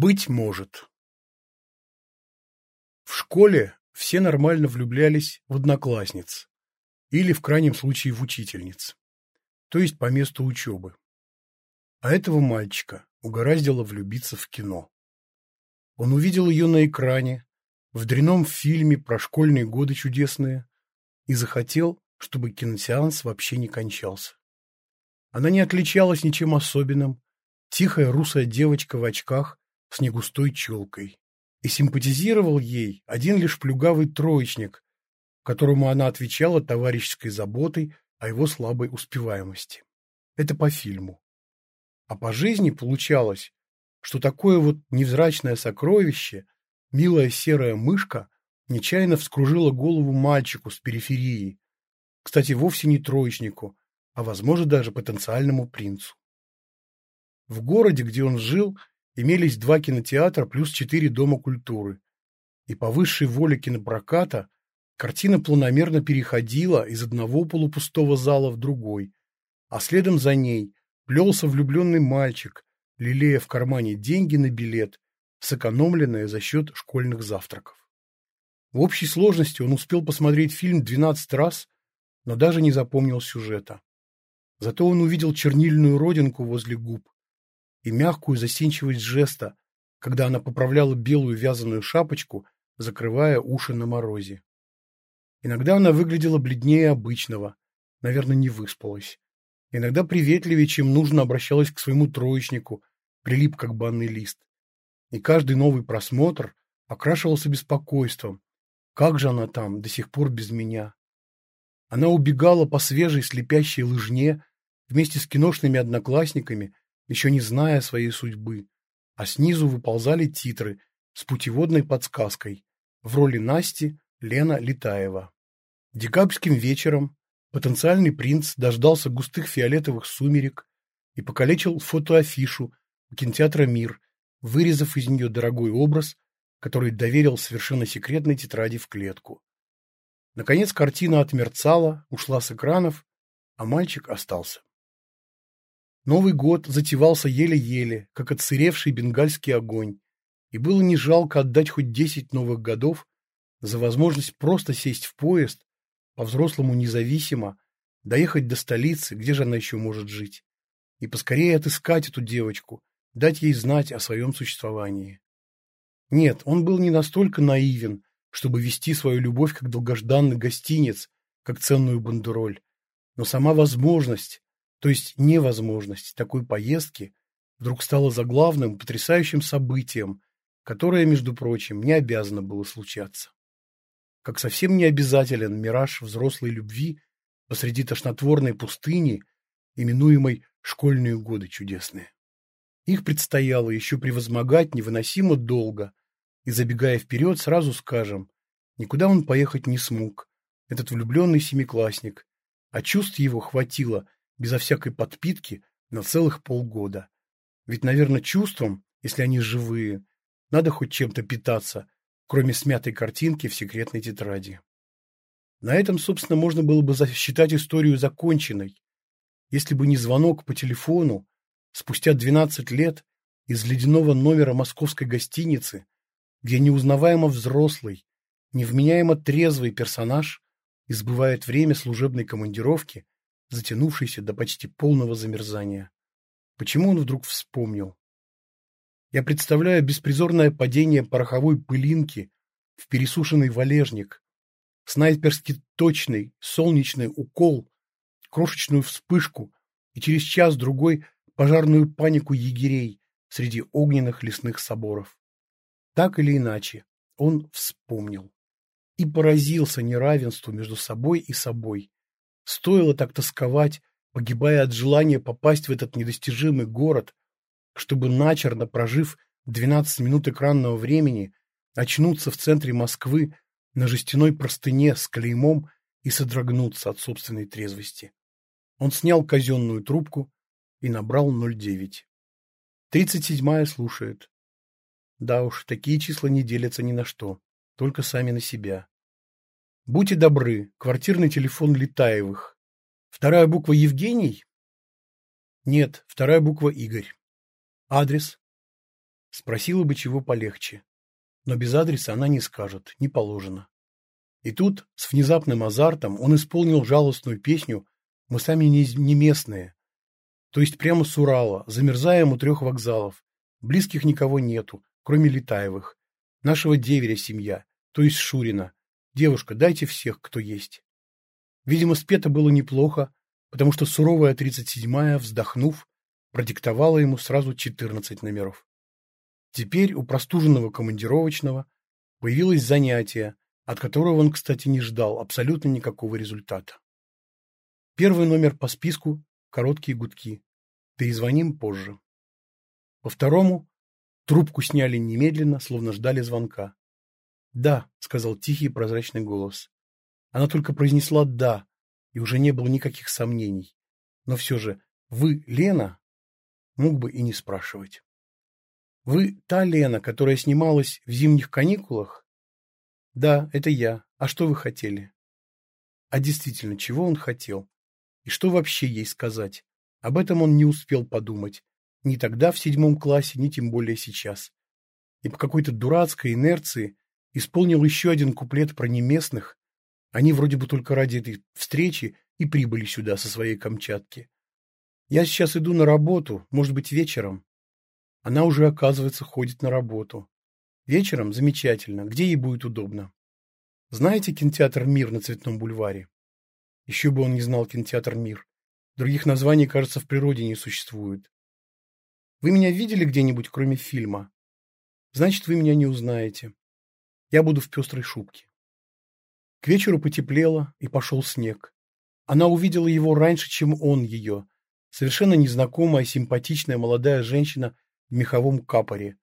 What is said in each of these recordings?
Быть может. В школе все нормально влюблялись в одноклассниц или, в крайнем случае, в учительниц, то есть по месту учебы. А этого мальчика угораздило влюбиться в кино. Он увидел ее на экране, в дряном фильме про школьные годы чудесные, и захотел, чтобы киносеанс вообще не кончался. Она не отличалась ничем особенным, тихая русая девочка в очках с негустой челкой. И симпатизировал ей один лишь плюгавый троечник, которому она отвечала товарищеской заботой о его слабой успеваемости. Это по фильму. А по жизни получалось, что такое вот невзрачное сокровище, милая серая мышка, нечаянно вскружила голову мальчику с периферии, кстати, вовсе не троечнику, а, возможно, даже потенциальному принцу. В городе, где он жил, имелись два кинотеатра плюс четыре дома культуры. И по высшей воле кинопроката картина планомерно переходила из одного полупустого зала в другой, а следом за ней плелся влюбленный мальчик, лелея в кармане деньги на билет, сэкономленные за счет школьных завтраков. В общей сложности он успел посмотреть фильм 12 раз, но даже не запомнил сюжета. Зато он увидел чернильную родинку возле губ, и мягкую застенчивость жеста, когда она поправляла белую вязаную шапочку, закрывая уши на морозе. Иногда она выглядела бледнее обычного, наверное, не выспалась. Иногда приветливее, чем нужно, обращалась к своему троечнику, прилип как банный лист. И каждый новый просмотр окрашивался беспокойством. Как же она там, до сих пор без меня? Она убегала по свежей слепящей лыжне вместе с киношными одноклассниками еще не зная своей судьбы, а снизу выползали титры с путеводной подсказкой в роли Насти Лена Летаева. Декабрьским вечером потенциальный принц дождался густых фиолетовых сумерек и покалечил фотоафишу у кинотеатра «Мир», вырезав из нее дорогой образ, который доверил совершенно секретной тетради в клетку. Наконец картина отмерцала, ушла с экранов, а мальчик остался. Новый год затевался еле-еле, как отсыревший бенгальский огонь, и было не жалко отдать хоть десять новых годов за возможность просто сесть в поезд, по-взрослому независимо, доехать до столицы, где же она еще может жить, и поскорее отыскать эту девочку, дать ей знать о своем существовании. Нет, он был не настолько наивен, чтобы вести свою любовь как долгожданный гостинец, как ценную бандероль, но сама возможность, то есть невозможность такой поездки вдруг стала заглавным потрясающим событием, которое, между прочим, не обязано было случаться. Как совсем не обязателен мираж взрослой любви посреди тошнотворной пустыни, именуемой «школьные годы чудесные». Их предстояло еще превозмогать невыносимо долго, и, забегая вперед, сразу скажем, никуда он поехать не смог, этот влюбленный семиклассник, а чувств его хватило – безо всякой подпитки на целых полгода. Ведь, наверное, чувствам, если они живые, надо хоть чем-то питаться, кроме смятой картинки в секретной тетради. На этом, собственно, можно было бы засчитать историю законченной, если бы не звонок по телефону спустя 12 лет из ледяного номера московской гостиницы, где неузнаваемо взрослый, невменяемо трезвый персонаж избывает время служебной командировки затянувшийся до почти полного замерзания. Почему он вдруг вспомнил? Я представляю беспризорное падение пороховой пылинки в пересушенный валежник, снайперски точный солнечный укол, крошечную вспышку и через час-другой пожарную панику егерей среди огненных лесных соборов. Так или иначе, он вспомнил и поразился неравенству между собой и собой, Стоило так тосковать, погибая от желания попасть в этот недостижимый город, чтобы, начерно прожив 12 минут экранного времени, очнуться в центре Москвы на жестяной простыне с клеймом и содрогнуться от собственной трезвости. Он снял казенную трубку и набрал 09. Тридцать седьмая слушает. Да уж, такие числа не делятся ни на что, только сами на себя. Будьте добры, квартирный телефон Летаевых. Вторая буква Евгений? Нет, вторая буква Игорь. Адрес? Спросила бы чего полегче. Но без адреса она не скажет, не положено. И тут, с внезапным азартом, он исполнил жалостную песню «Мы сами не, не местные». То есть прямо с Урала, замерзаем у трех вокзалов. Близких никого нету, кроме Летаевых. Нашего деверя семья, то есть Шурина. Девушка, дайте всех, кто есть. Видимо, спето было неплохо, потому что суровая тридцать седьмая, вздохнув, продиктовала ему сразу четырнадцать номеров. Теперь у простуженного командировочного появилось занятие, от которого он, кстати, не ждал абсолютно никакого результата. Первый номер по списку – короткие гудки. Перезвоним позже. По второму трубку сняли немедленно, словно ждали звонка. «Да», — сказал тихий прозрачный голос. Она только произнесла «да», и уже не было никаких сомнений. Но все же «Вы Лена?» Мог бы и не спрашивать. «Вы та Лена, которая снималась в зимних каникулах?» «Да, это я. А что вы хотели?» А действительно, чего он хотел? И что вообще ей сказать? Об этом он не успел подумать. Ни тогда в седьмом классе, ни тем более сейчас. И по какой-то дурацкой инерции исполнил еще один куплет про неместных. Они вроде бы только ради этой встречи и прибыли сюда со своей Камчатки. Я сейчас иду на работу, может быть, вечером. Она уже, оказывается, ходит на работу. Вечером замечательно, где ей будет удобно. Знаете кинотеатр «Мир» на Цветном бульваре? Еще бы он не знал кинотеатр «Мир». Других названий, кажется, в природе не существует. Вы меня видели где-нибудь, кроме фильма? Значит, вы меня не узнаете. Я буду в пестрой шубке. К вечеру потеплело, и пошел снег. Она увидела его раньше, чем он ее. Совершенно незнакомая, симпатичная молодая женщина в меховом капоре.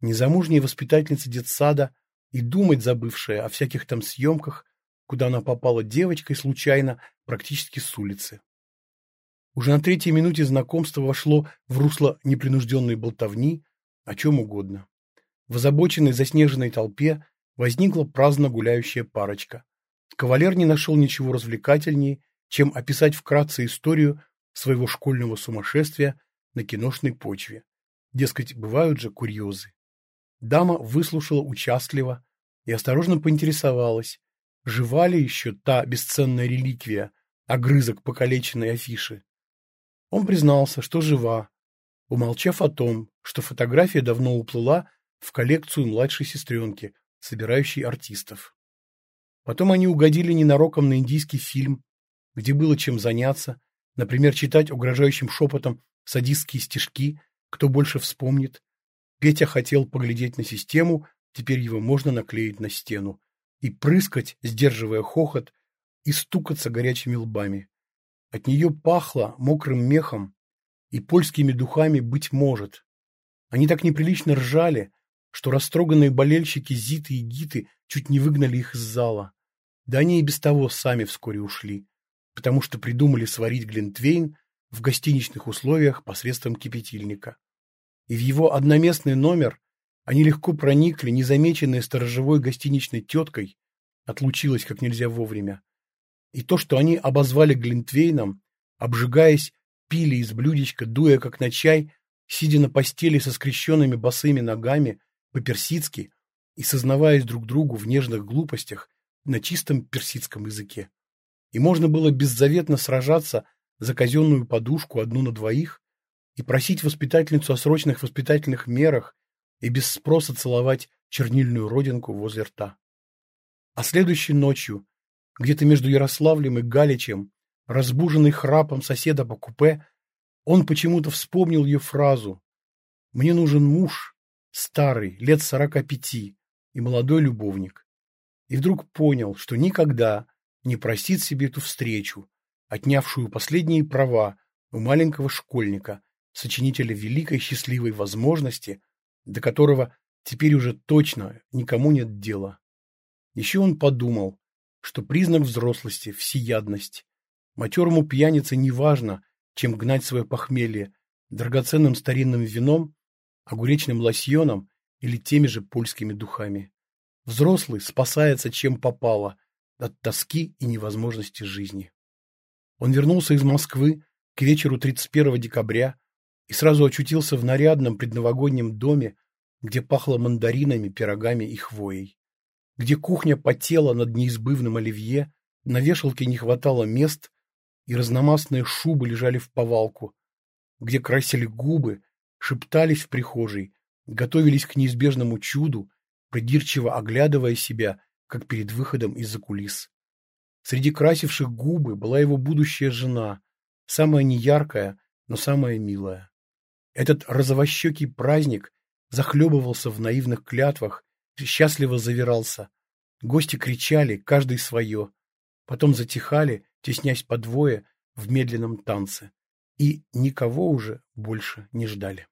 Незамужняя воспитательница детсада и думать забывшая о всяких там съемках, куда она попала девочкой случайно, практически с улицы. Уже на третьей минуте знакомство вошло в русло непринужденной болтовни, о чем угодно. В озабоченной заснеженной толпе возникла праздно гуляющая парочка. Кавалер не нашел ничего развлекательнее, чем описать вкратце историю своего школьного сумасшествия на киношной почве. Дескать, бывают же курьезы. Дама выслушала участливо и осторожно поинтересовалась, жива ли еще та бесценная реликвия, огрызок покалеченной афиши. Он признался, что жива, умолчав о том, что фотография давно уплыла в коллекцию младшей сестренки, собирающей артистов. Потом они угодили ненароком на индийский фильм, где было чем заняться, например, читать угрожающим шепотом садистские стишки «Кто больше вспомнит?». Петя хотел поглядеть на систему, теперь его можно наклеить на стену, и прыскать, сдерживая хохот, и стукаться горячими лбами. От нее пахло мокрым мехом и польскими духами быть может. Они так неприлично ржали, что растроганные болельщики Зиты и Гиты чуть не выгнали их из зала. Да они и без того сами вскоре ушли, потому что придумали сварить Глинтвейн в гостиничных условиях посредством кипятильника. И в его одноместный номер они легко проникли, незамеченные сторожевой гостиничной теткой, отлучилась как нельзя вовремя. И то, что они обозвали Глинтвейном, обжигаясь, пили из блюдечка, дуя как на чай, сидя на постели со скрещенными босыми ногами, по-персидски и сознаваясь друг другу в нежных глупостях на чистом персидском языке. И можно было беззаветно сражаться за казенную подушку одну на двоих и просить воспитательницу о срочных воспитательных мерах и без спроса целовать чернильную родинку возле рта. А следующей ночью, где-то между Ярославлем и Галичем, разбуженный храпом соседа по купе, он почему-то вспомнил ее фразу «Мне нужен муж, старый, лет сорока пяти, и молодой любовник. И вдруг понял, что никогда не простит себе эту встречу, отнявшую последние права у маленького школьника, сочинителя великой счастливой возможности, до которого теперь уже точно никому нет дела. Еще он подумал, что признак взрослости – всеядность. Матерому пьянице не важно, чем гнать свое похмелье, драгоценным старинным вином огуречным лосьоном или теми же польскими духами. Взрослый спасается чем попало от тоски и невозможности жизни. Он вернулся из Москвы к вечеру 31 декабря и сразу очутился в нарядном предновогоднем доме где пахло мандаринами, пирогами и хвоей, где кухня потела над неизбывным оливье, на вешалке не хватало мест, и разномастные шубы лежали в повалку, где красили губы, шептались в прихожей, готовились к неизбежному чуду, придирчиво оглядывая себя, как перед выходом из-за кулис. Среди красивших губы была его будущая жена, самая неяркая, но самая милая. Этот розовощекий праздник захлебывался в наивных клятвах, счастливо завирался. Гости кричали, каждый свое. Потом затихали, теснясь по двое в медленном танце. И никого уже больше не ждали.